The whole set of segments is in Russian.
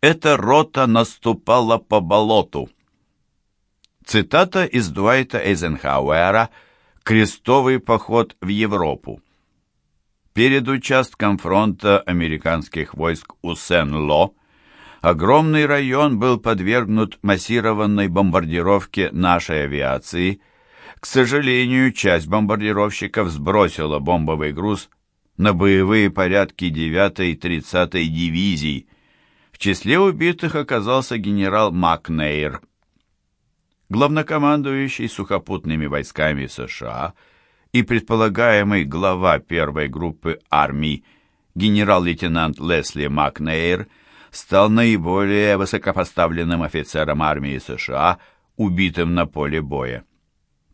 Эта рота наступала по болоту. Цитата из Дуайта Эйзенхауэра «Крестовый поход в Европу». Перед участком фронта американских войск у Сен-Ло огромный район был подвергнут массированной бомбардировке нашей авиации. К сожалению, часть бомбардировщиков сбросила бомбовый груз на боевые порядки 9-й и 30-й дивизий. В числе убитых оказался генерал Макнейр. Главнокомандующий сухопутными войсками США и предполагаемый глава первой группы армий генерал-лейтенант Лесли Макнейр стал наиболее высокопоставленным офицером армии США, убитым на поле боя.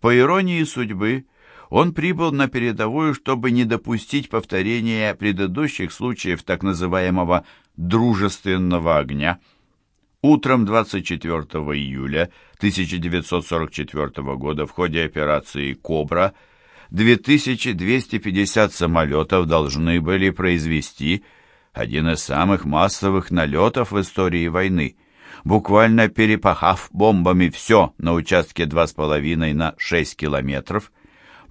По иронии судьбы, он прибыл на передовую, чтобы не допустить повторения предыдущих случаев так называемого «дружественного огня». Утром 24 июля 1944 года в ходе операции «Кобра» 2250 самолетов должны были произвести один из самых массовых налетов в истории войны, буквально перепахав бомбами все на участке 2,5 на 6 километров –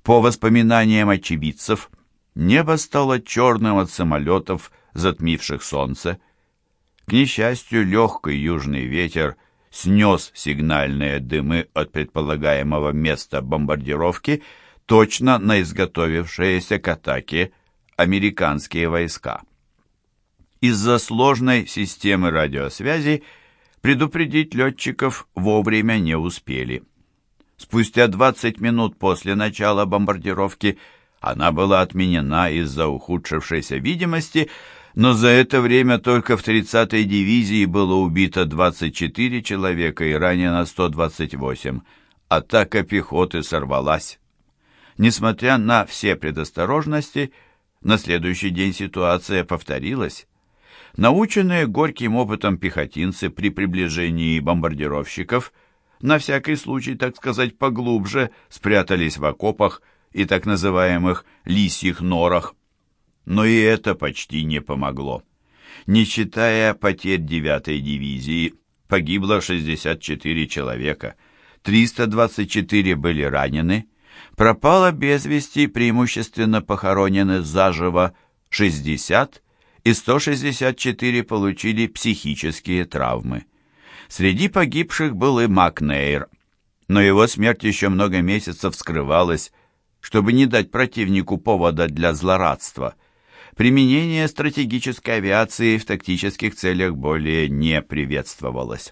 по воспоминаниям очевидцев, небо стало черным от самолетов, затмивших солнце. К несчастью, легкий южный ветер снес сигнальные дымы от предполагаемого места бомбардировки точно на изготовившиеся к атаке американские войска. Из-за сложной системы радиосвязи предупредить летчиков вовремя не успели. Спустя 20 минут после начала бомбардировки она была отменена из-за ухудшившейся видимости, но за это время только в 30-й дивизии было убито 24 человека и ранено 128. Атака пехоты сорвалась. Несмотря на все предосторожности, на следующий день ситуация повторилась. Наученные горьким опытом пехотинцы при приближении бомбардировщиков – на всякий случай, так сказать, поглубже спрятались в окопах и так называемых «лисьих норах». Но и это почти не помогло. Не считая потерь 9-й дивизии, погибло 64 человека, 324 были ранены, пропало без вести, преимущественно похоронены заживо 60, и 164 получили психические травмы. Среди погибших был и Макнейр, но его смерть еще много месяцев скрывалась, чтобы не дать противнику повода для злорадства. Применение стратегической авиации в тактических целях более не приветствовалось.